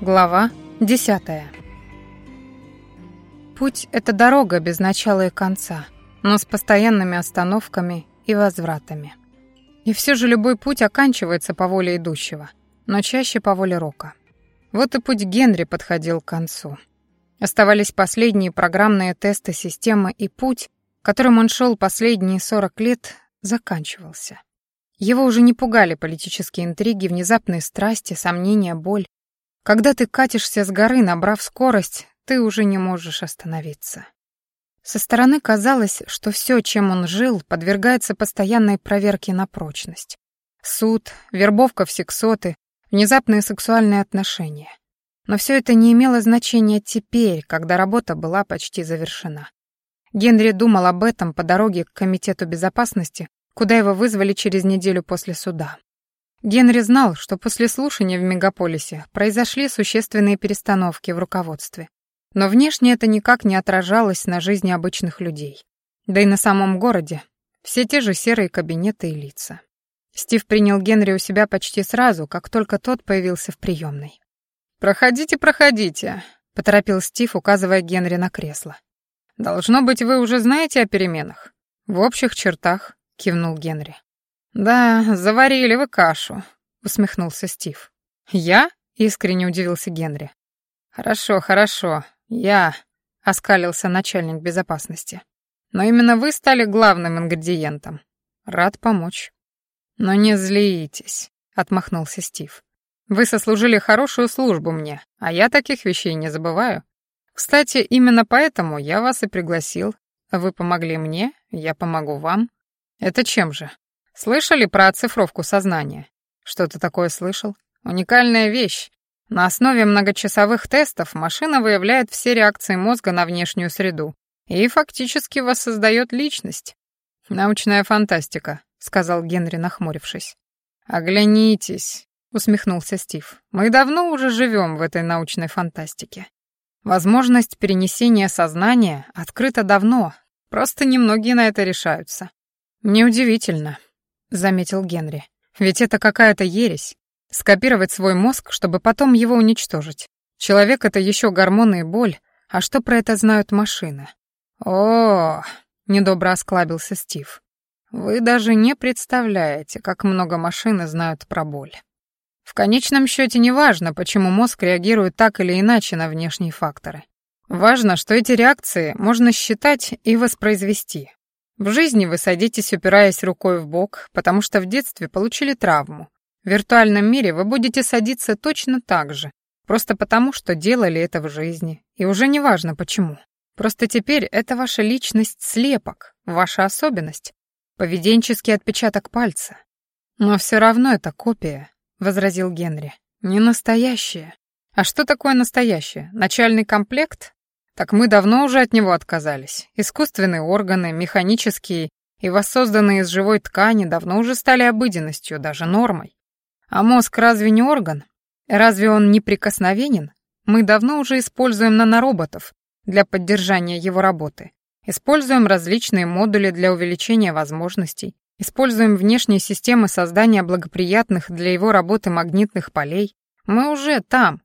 Глава 10. Путь — это дорога без начала и конца, но с постоянными остановками и возвратами. И все же любой путь оканчивается по воле идущего, но чаще по воле Рока. Вот и путь Генри подходил к концу. Оставались последние программные тесты системы, и путь, которым он шел последние 40 лет, заканчивался. Его уже не пугали политические интриги, внезапные страсти, сомнения, боль. Когда ты катишься с горы, набрав скорость, ты уже не можешь остановиться. Со стороны казалось, что все, чем он жил, подвергается постоянной проверке на прочность. Суд, вербовка в сексоты, внезапные сексуальные отношения. Но все это не имело значения теперь, когда работа была почти завершена. Генри думал об этом по дороге к Комитету безопасности, куда его вызвали через неделю после суда. Генри знал, что после слушания в мегаполисе произошли существенные перестановки в руководстве. Но внешне это никак не отражалось на жизни обычных людей. Да и на самом городе все те же серые кабинеты и лица. Стив принял Генри у себя почти сразу, как только тот появился в приемной. «Проходите, проходите», — поторопил Стив, указывая Генри на кресло. «Должно быть, вы уже знаете о переменах?» «В общих чертах», — кивнул Генри. «Да, заварили вы кашу», — усмехнулся Стив. «Я?» — искренне удивился Генри. «Хорошо, хорошо, я», — оскалился начальник безопасности. «Но именно вы стали главным ингредиентом. Рад помочь». «Но не злитесь», — отмахнулся Стив. «Вы сослужили хорошую службу мне, а я таких вещей не забываю. Кстати, именно поэтому я вас и пригласил. Вы помогли мне, я помогу вам. Это чем же? Слышали про оцифровку сознания? Что-то такое слышал? Уникальная вещь. На основе многочасовых тестов машина выявляет все реакции мозга на внешнюю среду и фактически воссоздает личность. Научная фантастика, сказал Генри, нахмурившись. Оглянитесь, усмехнулся Стив. Мы давно уже живем в этой научной фантастике. Возможность перенесения сознания открыта давно, просто немногие на это решаются. Неудивительно, заметил Генри. Ведь это какая-то ересь. Скопировать свой мозг, чтобы потом его уничтожить. Человек — это еще гормоны и боль, а что про это знают машины? О, недобро осклабился Стив. Вы даже не представляете, как много машины знают про боль. В конечном счете не важно, почему мозг реагирует так или иначе на внешние факторы. Важно, что эти реакции можно считать и воспроизвести. В жизни вы садитесь, упираясь рукой в бок, потому что в детстве получили травму. В виртуальном мире вы будете садиться точно так же, просто потому, что делали это в жизни. И уже не важно почему. Просто теперь это ваша личность слепок, ваша особенность, поведенческий отпечаток пальца. Но все равно это копия, возразил Генри. Не настоящее. А что такое настоящее? Начальный комплект? Так мы давно уже от него отказались. Искусственные органы, механические и воссозданные из живой ткани давно уже стали обыденностью, даже нормой. А мозг разве не орган? Разве он неприкосновенен? Мы давно уже используем нанороботов для поддержания его работы. Используем различные модули для увеличения возможностей. Используем внешние системы создания благоприятных для его работы магнитных полей. Мы уже там,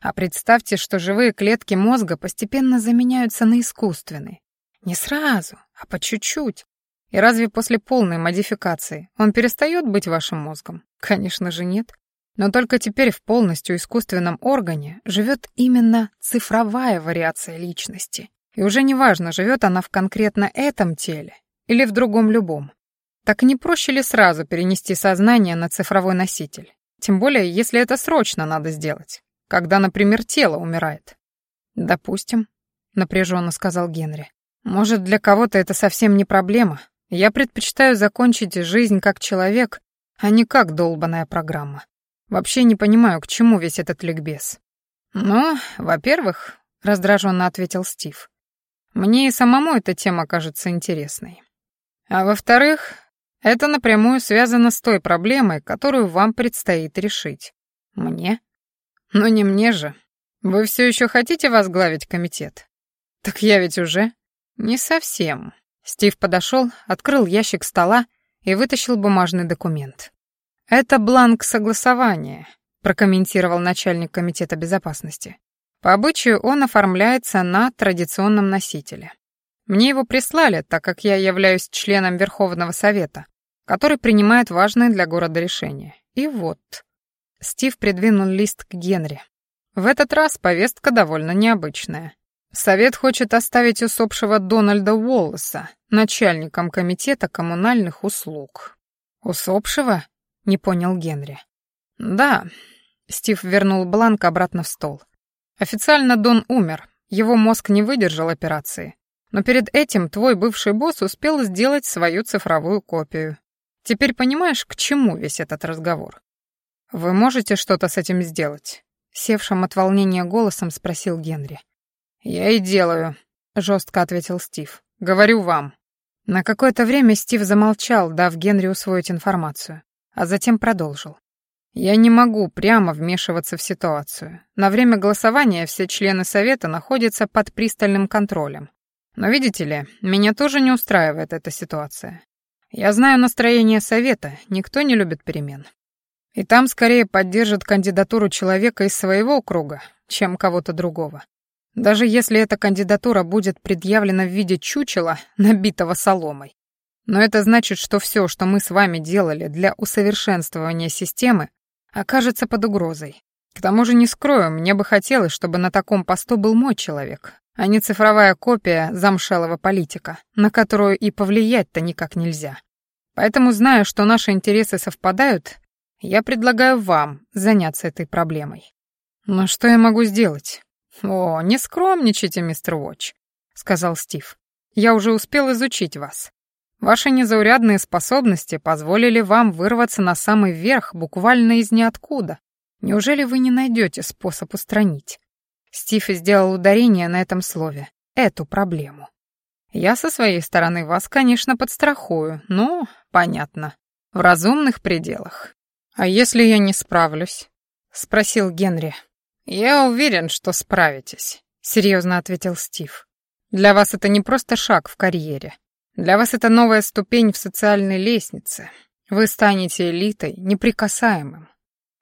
а представьте, что живые клетки мозга постепенно заменяются на искусственные. Не сразу, а по чуть-чуть. И разве после полной модификации он перестает быть вашим мозгом? Конечно же нет. Но только теперь в полностью искусственном органе живет именно цифровая вариация личности. И уже не важно, живет она в конкретно этом теле или в другом любом. Так не проще ли сразу перенести сознание на цифровой носитель? Тем более, если это срочно надо сделать когда, например, тело умирает. Допустим, напряженно сказал Генри. Может, для кого-то это совсем не проблема. Я предпочитаю закончить жизнь как человек, а не как долбаная программа. Вообще не понимаю, к чему весь этот ликбез. Ну, во-первых, раздраженно ответил Стив. Мне и самому эта тема кажется интересной. А во-вторых, это напрямую связано с той проблемой, которую вам предстоит решить. Мне? Но не мне же. Вы все еще хотите возглавить комитет? Так я ведь уже... Не совсем. Стив подошел, открыл ящик стола и вытащил бумажный документ. Это бланк согласования. прокомментировал начальник комитета безопасности. По обычаю он оформляется на традиционном носителе. Мне его прислали, так как я являюсь членом Верховного Совета, который принимает важные для города решения. И вот. Стив придвинул лист к Генри. В этот раз повестка довольно необычная. Совет хочет оставить усопшего Дональда Уоллеса начальником комитета коммунальных услуг. Усопшего? Не понял Генри. Да. Стив вернул бланк обратно в стол. Официально Дон умер. Его мозг не выдержал операции. Но перед этим твой бывший босс успел сделать свою цифровую копию. Теперь понимаешь, к чему весь этот разговор? Вы можете что-то с этим сделать? Севшим от волнения голосом спросил Генри. Я и делаю, жестко ответил Стив. Говорю вам. На какое-то время Стив замолчал, дав Генри усвоить информацию, а затем продолжил. Я не могу прямо вмешиваться в ситуацию. На время голосования все члены совета находятся под пристальным контролем. Но видите ли, меня тоже не устраивает эта ситуация. Я знаю настроение совета, никто не любит перемен. И там скорее поддержат кандидатуру человека из своего круга, чем кого-то другого. Даже если эта кандидатура будет предъявлена в виде чучела, набитого соломой. Но это значит, что все, что мы с вами делали для усовершенствования системы, окажется под угрозой. К тому же, не скрою, мне бы хотелось, чтобы на таком посту был мой человек, а не цифровая копия замшелого политика, на которую и повлиять-то никак нельзя. Поэтому, зная, что наши интересы совпадают, я предлагаю вам заняться этой проблемой. Но что я могу сделать? О, не скромничайте, мистер Уотч, сказал Стив. Я уже успел изучить вас. Ваши незаурядные способности позволили вам вырваться на самый верх буквально из ниоткуда. Неужели вы не найдете способ устранить? Стив сделал ударение на этом слове. Эту проблему. Я со своей стороны вас, конечно, подстрахую, но, понятно, в разумных пределах. А если я не справлюсь? Спросил Генри. Я уверен, что справитесь, серьезно ответил Стив. Для вас это не просто шаг в карьере. Для вас это новая ступень в социальной лестнице. Вы станете элитой, неприкасаемым.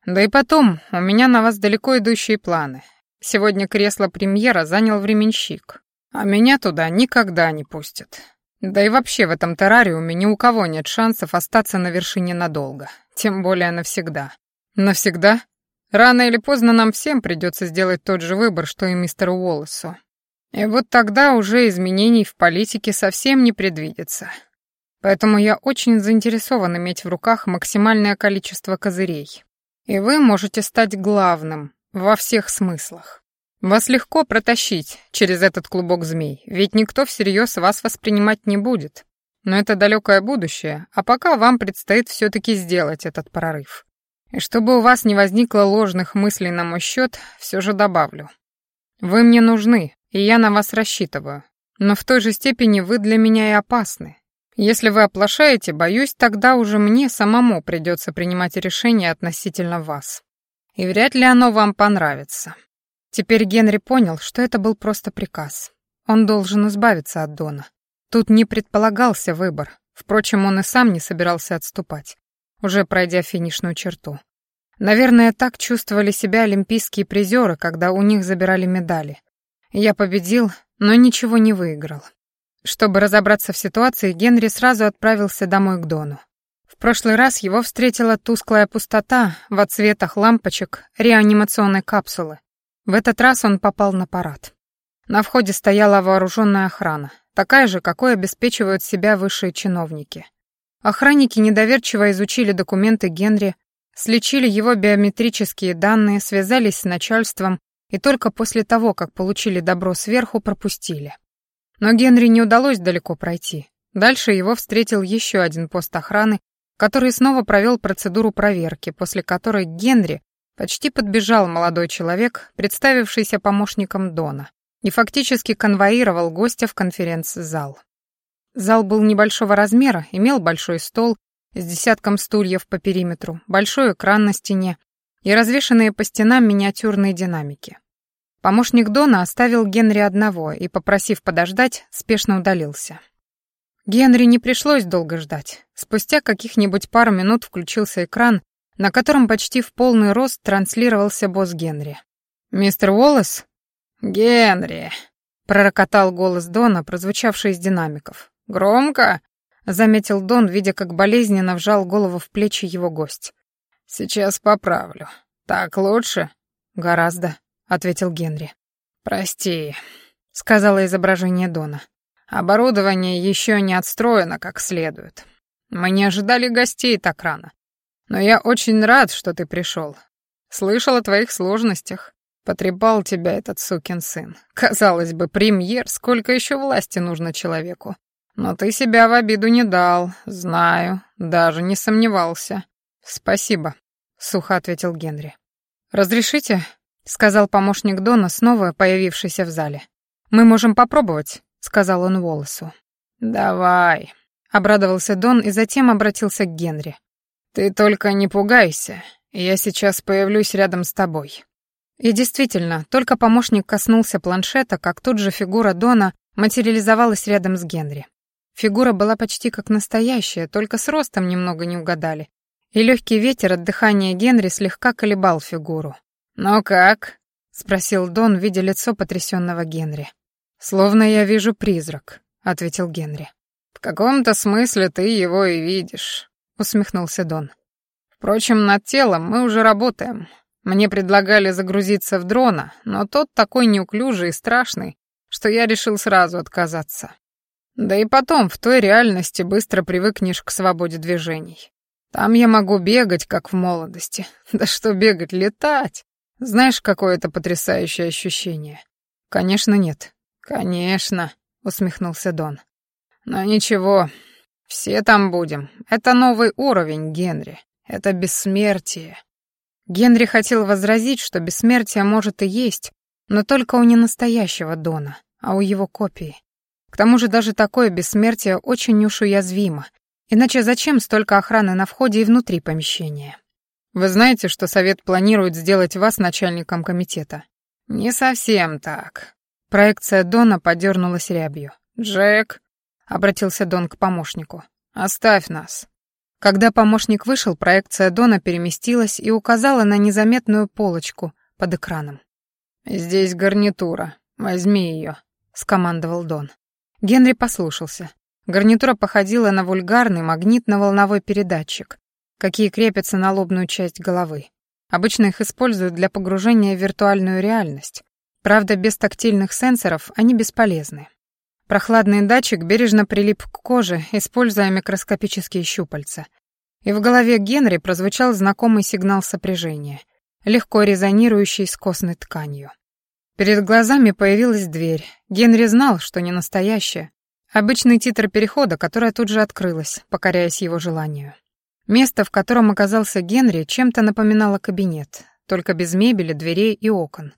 Да и потом, у меня на вас далеко идущие планы. Сегодня кресло премьера занял временщик, а меня туда никогда не пустят. Да и вообще в этом террариуме ни у кого нет шансов остаться на вершине надолго, тем более навсегда. Навсегда? Рано или поздно нам всем придется сделать тот же выбор, что и мистеру Уоллесу. И вот тогда уже изменений в политике совсем не предвидится. Поэтому я очень заинтересован иметь в руках максимальное количество козырей. И вы можете стать главным, во всех смыслах. Вас легко протащить через этот клубок змей, ведь никто всерьез вас воспринимать не будет. Но это далекое будущее, а пока вам предстоит все-таки сделать этот прорыв. И чтобы у вас не возникло ложных мыслей на мой счет, все же добавлю. Вы мне нужны, и я на вас рассчитываю. Но в той же степени вы для меня и опасны. Если вы оплошаете, боюсь, тогда уже мне самому придется принимать решение относительно вас и вряд ли оно вам понравится. Теперь Генри понял, что это был просто приказ. Он должен избавиться от Дона. Тут не предполагался выбор. Впрочем, он и сам не собирался отступать, уже пройдя финишную черту. Наверное, так чувствовали себя олимпийские призеры, когда у них забирали медали. Я победил, но ничего не выиграл. Чтобы разобраться в ситуации, Генри сразу отправился домой к Дону. В прошлый раз его встретила тусклая пустота в отсветах лампочек реанимационной капсулы. В этот раз он попал на парад. На входе стояла вооруженная охрана, такая же, какой обеспечивают себя высшие чиновники. Охранники недоверчиво изучили документы Генри, сличили его биометрические данные, связались с начальством и только после того, как получили добро сверху, пропустили. Но Генри не удалось далеко пройти. Дальше его встретил еще один пост охраны который снова провел процедуру проверки, после которой Генри почти подбежал молодой человек, представившийся помощником Дона, и фактически конвоировал гостя в конференц-зал. Зал был небольшого размера, имел большой стол с десятком стульев по периметру, большой экран на стене и развешанные по стенам миниатюрные динамики. Помощник Дона оставил Генри одного и, попросив подождать, спешно удалился. Генри не пришлось долго ждать. Спустя каких-нибудь пару минут включился экран, на котором почти в полный рост транслировался босс Генри. «Мистер Уоллес?» «Генри», — пророкотал голос Дона, прозвучавший из динамиков. «Громко?» — заметил Дон, видя, как болезненно вжал голову в плечи его гость. «Сейчас поправлю. Так лучше?» «Гораздо», — ответил Генри. «Прости», — сказала изображение Дона. «Оборудование еще не отстроено как следует. Мы не ожидали гостей так рано. Но я очень рад, что ты пришел. Слышал о твоих сложностях. Потрепал тебя этот сукин сын. Казалось бы, премьер, сколько еще власти нужно человеку. Но ты себя в обиду не дал, знаю, даже не сомневался. Спасибо, сухо ответил Генри. Разрешите? сказал помощник Дона, снова появившийся в зале. Мы можем попробовать, сказал он Волосу. Давай, обрадовался Дон и затем обратился к Генри. Ты только не пугайся, я сейчас появлюсь рядом с тобой. И действительно, только помощник коснулся планшета, как тут же фигура Дона материализовалась рядом с Генри. Фигура была почти как настоящая, только с ростом немного не угадали. И легкий ветер от дыхания Генри слегка колебал фигуру. «Ну как?» — спросил Дон, видя лицо потрясенного Генри. «Словно я вижу призрак», — ответил Генри. «В каком-то смысле ты его и видишь», — усмехнулся Дон. «Впрочем, над телом мы уже работаем. Мне предлагали загрузиться в дрона, но тот такой неуклюжий и страшный, что я решил сразу отказаться. Да и потом, в той реальности быстро привыкнешь к свободе движений. Там я могу бегать, как в молодости. Да что бегать, летать. Знаешь, какое это потрясающее ощущение? Конечно, нет. Конечно, усмехнулся Дон. Но ничего, все там будем. Это новый уровень, Генри. Это бессмертие. Генри хотел возразить, что бессмертие может и есть, но только у ненастоящего Дона, а у его копии. К тому же даже такое бессмертие очень уж уязвимо, иначе зачем столько охраны на входе и внутри помещения? Вы знаете, что совет планирует сделать вас начальником комитета? Не совсем так. Проекция Дона подернулась рябью. Джек, обратился Дон к помощнику, оставь нас. Когда помощник вышел, проекция Дона переместилась и указала на незаметную полочку под экраном. «Здесь гарнитура. Возьми ее», — скомандовал Дон. Генри послушался. Гарнитура походила на вульгарный магнитно-волновой передатчик, какие крепятся на лобную часть головы. Обычно их используют для погружения в виртуальную реальность. Правда, без тактильных сенсоров они бесполезны. Прохладный датчик бережно прилип к коже, используя микроскопические щупальца. И в голове Генри прозвучал знакомый сигнал сопряжения, легко резонирующий с костной тканью. Перед глазами появилась дверь. Генри знал, что не настоящая. Обычный титр перехода, которая тут же открылась, покоряясь его желанию. Место, в котором оказался Генри, чем-то напоминало кабинет, только без мебели, дверей и окон.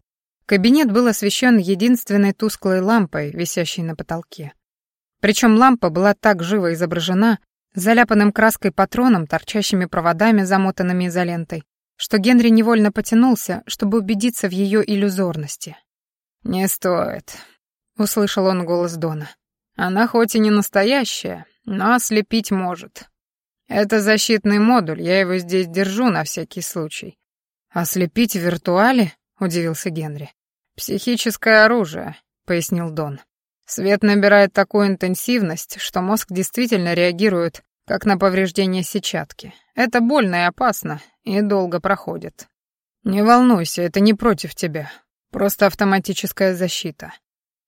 Кабинет был освещен единственной тусклой лампой, висящей на потолке. Причем лампа была так живо изображена, заляпанным краской патроном, торчащими проводами, замотанными изолентой, что Генри невольно потянулся, чтобы убедиться в ее иллюзорности. «Не стоит», — услышал он голос Дона. «Она хоть и не настоящая, но ослепить может. Это защитный модуль, я его здесь держу на всякий случай». «Ослепить в виртуале?» — удивился Генри. «Психическое оружие», — пояснил Дон. «Свет набирает такую интенсивность, что мозг действительно реагирует, как на повреждение сетчатки. Это больно и опасно, и долго проходит. Не волнуйся, это не против тебя. Просто автоматическая защита.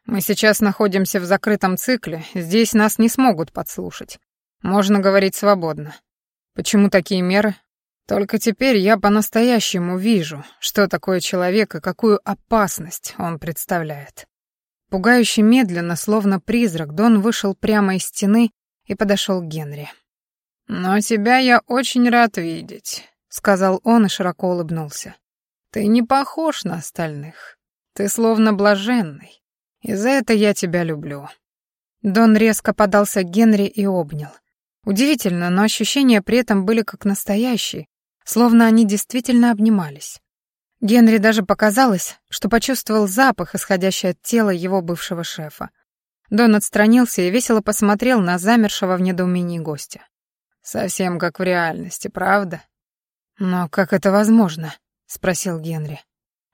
Мы сейчас находимся в закрытом цикле, здесь нас не смогут подслушать. Можно говорить свободно. Почему такие меры? Только теперь я по-настоящему вижу, что такое человек и какую опасность он представляет. Пугающе медленно, словно призрак, Дон вышел прямо из стены и подошел к Генри. «Но тебя я очень рад видеть», — сказал он и широко улыбнулся. «Ты не похож на остальных. Ты словно блаженный. И за это я тебя люблю». Дон резко подался к Генри и обнял. Удивительно, но ощущения при этом были как настоящие, словно они действительно обнимались. Генри даже показалось, что почувствовал запах, исходящий от тела его бывшего шефа. Дон отстранился и весело посмотрел на замершего в недоумении гостя. «Совсем как в реальности, правда?» «Но как это возможно?» — спросил Генри.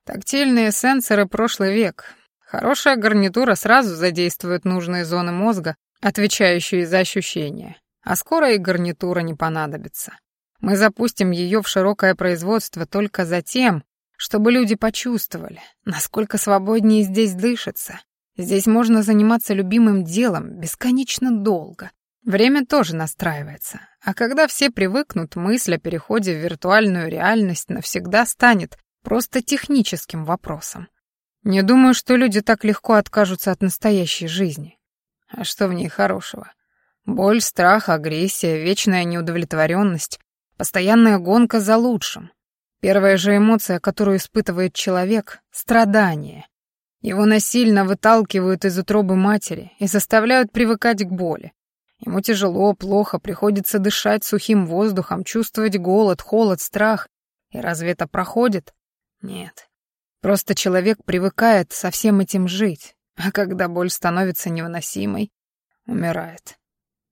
«Тактильные сенсоры прошлый век. Хорошая гарнитура сразу задействует нужные зоны мозга, отвечающие за ощущения. А скоро и гарнитура не понадобится. Мы запустим ее в широкое производство только за тем, чтобы люди почувствовали, насколько свободнее здесь дышится. Здесь можно заниматься любимым делом бесконечно долго. Время тоже настраивается. А когда все привыкнут, мысль о переходе в виртуальную реальность навсегда станет просто техническим вопросом. Не думаю, что люди так легко откажутся от настоящей жизни. А что в ней хорошего? Боль, страх, агрессия, вечная неудовлетворенность, постоянная гонка за лучшим. Первая же эмоция, которую испытывает человек — страдание. Его насильно выталкивают из утробы матери и заставляют привыкать к боли. Ему тяжело, плохо, приходится дышать сухим воздухом, чувствовать голод, холод, страх. И разве это проходит? Нет. Просто человек привыкает со всем этим жить, а когда боль становится невыносимой, умирает.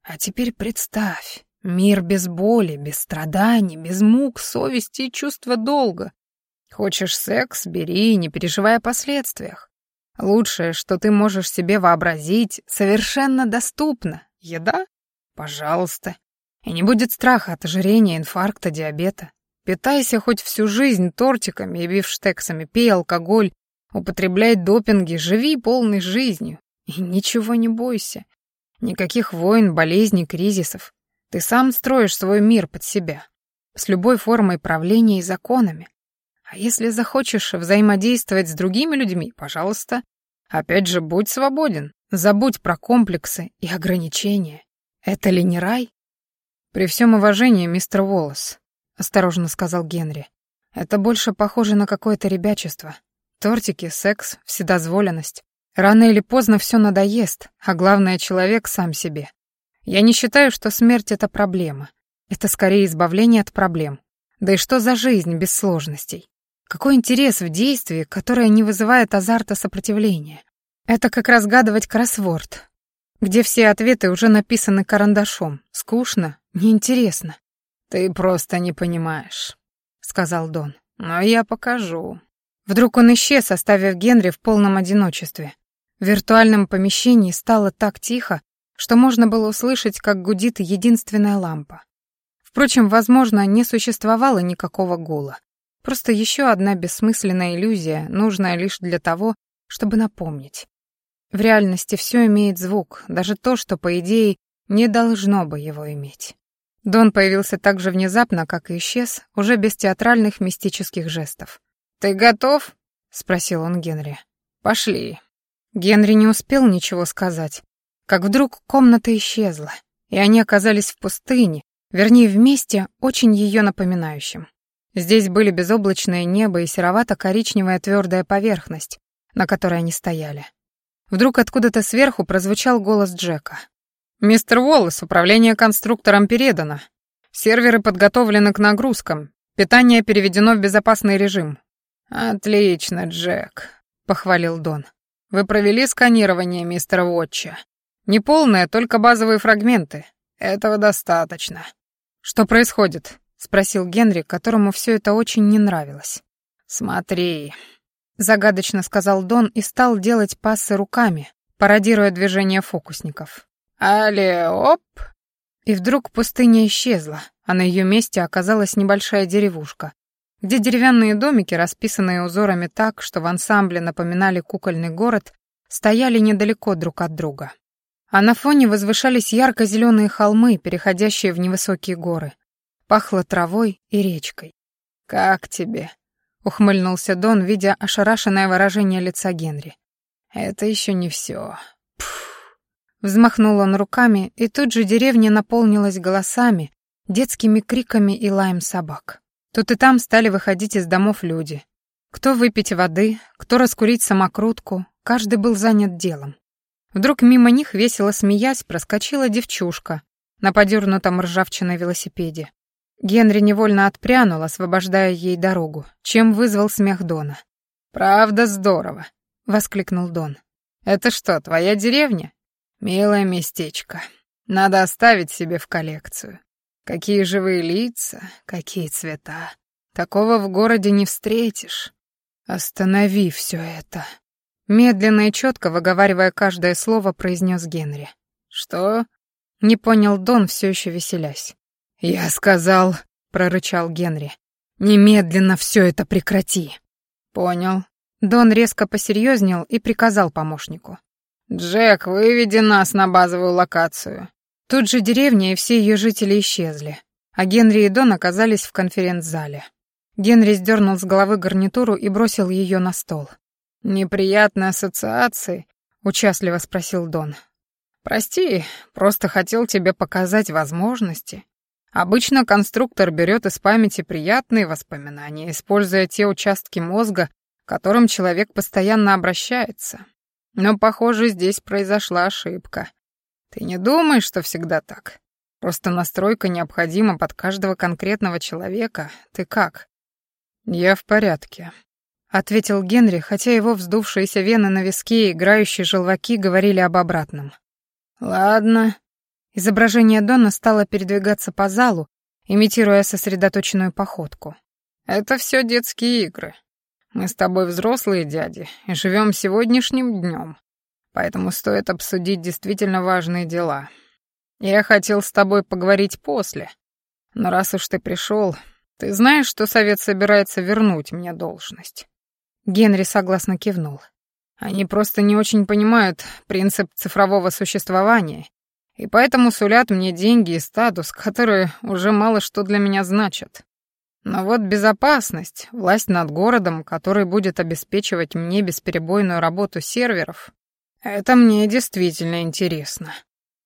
А теперь представь, Мир без боли, без страданий, без мук, совести и чувства долга. Хочешь секс — бери, не переживая о последствиях. Лучшее, что ты можешь себе вообразить, совершенно доступно. Еда? Пожалуйста. И не будет страха от ожирения, инфаркта, диабета. Питайся хоть всю жизнь тортиками и бифштексами, пей алкоголь, употребляй допинги, живи полной жизнью. И ничего не бойся. Никаких войн, болезней, кризисов. Ты сам строишь свой мир под себя, с любой формой правления и законами. А если захочешь взаимодействовать с другими людьми, пожалуйста, опять же, будь свободен, забудь про комплексы и ограничения. Это ли не рай? При всем уважении, мистер Уоллес, осторожно сказал Генри, это больше похоже на какое-то ребячество. Тортики, секс, вседозволенность. Рано или поздно все надоест, а главное, человек сам себе. Я не считаю, что смерть — это проблема. Это скорее избавление от проблем. Да и что за жизнь без сложностей? Какой интерес в действии, которое не вызывает азарта сопротивления? Это как разгадывать кроссворд, где все ответы уже написаны карандашом. Скучно, неинтересно. «Ты просто не понимаешь», — сказал Дон. «Но я покажу». Вдруг он исчез, оставив Генри в полном одиночестве. В виртуальном помещении стало так тихо, что можно было услышать, как гудит единственная лампа. Впрочем, возможно, не существовало никакого гула. Просто еще одна бессмысленная иллюзия, нужная лишь для того, чтобы напомнить. В реальности все имеет звук, даже то, что, по идее, не должно бы его иметь. Дон появился так же внезапно, как и исчез, уже без театральных мистических жестов. «Ты готов?» — спросил он Генри. «Пошли». Генри не успел ничего сказать, как вдруг комната исчезла, и они оказались в пустыне, вернее, вместе, очень ее напоминающим. Здесь были безоблачное небо и серовато-коричневая твердая поверхность, на которой они стояли. Вдруг откуда-то сверху прозвучал голос Джека. «Мистер Уоллес, управление конструктором передано. Серверы подготовлены к нагрузкам. Питание переведено в безопасный режим». «Отлично, Джек», — похвалил Дон. «Вы провели сканирование мистера Уотча?» Неполные, только базовые фрагменты. Этого достаточно. Что происходит? спросил Генри, которому все это очень не нравилось. Смотри, загадочно сказал Дон и стал делать пассы руками, пародируя движения фокусников. Але оп! И вдруг пустыня исчезла, а на ее месте оказалась небольшая деревушка, где деревянные домики, расписанные узорами так, что в ансамбле напоминали кукольный город, стояли недалеко друг от друга а на фоне возвышались ярко-зеленые холмы, переходящие в невысокие горы. Пахло травой и речкой. «Как тебе?» — ухмыльнулся Дон, видя ошарашенное выражение лица Генри. «Это еще не все. Пф. Взмахнул он руками, и тут же деревня наполнилась голосами, детскими криками и лаем собак. Тут и там стали выходить из домов люди. Кто выпить воды, кто раскурить самокрутку, каждый был занят делом. Вдруг мимо них, весело смеясь, проскочила девчушка на подернутом ржавчиной велосипеде. Генри невольно отпрянул, освобождая ей дорогу, чем вызвал смех Дона. «Правда здорово», — воскликнул Дон. «Это что, твоя деревня? Милое местечко. Надо оставить себе в коллекцию. Какие живые лица, какие цвета. Такого в городе не встретишь. Останови все это. Медленно и четко, выговаривая каждое слово, произнес Генри. Что? Не понял Дон, все еще веселясь. Я сказал, прорычал Генри. Немедленно все это прекрати. Понял. Дон резко посерьезнел и приказал помощнику. «Джек, выведи нас на базовую локацию». Тут же деревня и все ее жители исчезли, а Генри и Дон оказались в конференц-зале. Генри сдернул с головы гарнитуру и бросил ее на стол. «Неприятные ассоциации?» — участливо спросил Дон. «Прости, просто хотел тебе показать возможности. Обычно конструктор берет из памяти приятные воспоминания, используя те участки мозга, к которым человек постоянно обращается. Но, похоже, здесь произошла ошибка. Ты не думаешь, что всегда так? Просто настройка необходима под каждого конкретного человека. Ты как? Я в порядке, ответил Генри, хотя его вздувшиеся вены на виске и играющие желваки говорили об обратном. Ладно. Изображение Дона стало передвигаться по залу, имитируя сосредоточенную походку. Это все детские игры. Мы с тобой взрослые дяди и живем сегодняшним днем, поэтому стоит обсудить действительно важные дела. Я хотел с тобой поговорить после, но раз уж ты пришел, ты знаешь, что совет собирается вернуть мне должность?» Генри согласно кивнул. «Они просто не очень понимают принцип цифрового существования, и поэтому сулят мне деньги и статус, которые уже мало что для меня значат. Но вот безопасность, власть над городом, который будет обеспечивать мне бесперебойную работу серверов, это мне действительно интересно.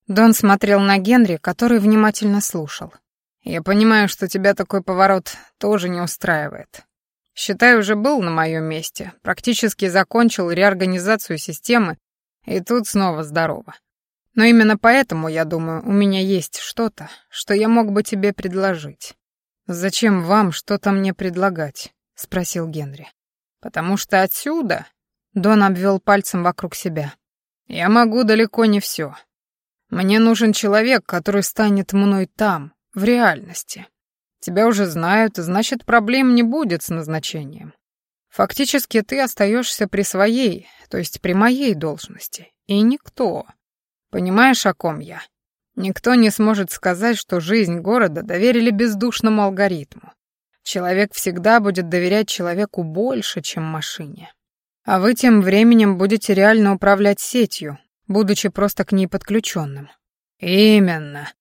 Дон смотрел на Генри, который внимательно слушал. Я понимаю, что тебя такой поворот тоже не устраивает. Считай, уже был на моем месте, практически закончил реорганизацию системы, и тут снова здорово. Но именно поэтому, я думаю, у меня есть что-то, что я мог бы тебе предложить. «Зачем вам что-то мне предлагать?» — спросил Генри. «Потому что отсюда...» — Дон обвел пальцем вокруг себя. «Я могу далеко не все. Мне нужен человек, который станет мной там, в реальности. Тебя уже знают, значит, проблем не будет с назначением. Фактически ты остаешься при своей, то есть при моей должности. И никто. Понимаешь, о ком я?» Никто не сможет сказать, что жизнь города доверили бездушному алгоритму. Человек всегда будет доверять человеку больше, чем машине. А вы тем временем будете реально управлять сетью, будучи просто к ней подключенным. Именно.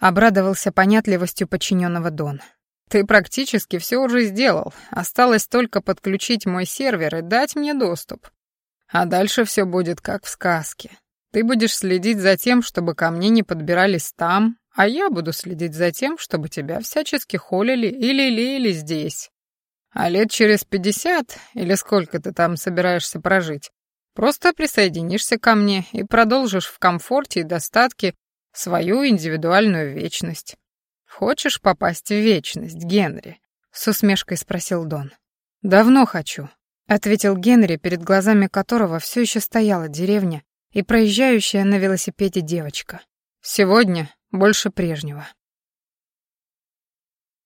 Обрадовался понятливостью подчиненного Дон. Ты практически все уже сделал. Осталось только подключить мой сервер и дать мне доступ. А дальше все будет как в сказке. Ты будешь следить за тем, чтобы ко мне не подбирались там, а я буду следить за тем, чтобы тебя всячески холили или лелеяли здесь. А лет через пятьдесят, или сколько ты там собираешься прожить, просто присоединишься ко мне и продолжишь в комфорте и достатке свою индивидуальную вечность. Хочешь попасть в вечность, Генри? С усмешкой спросил Дон. Давно хочу, ответил Генри, перед глазами которого все еще стояла деревня и проезжающая на велосипеде девочка. Сегодня больше прежнего.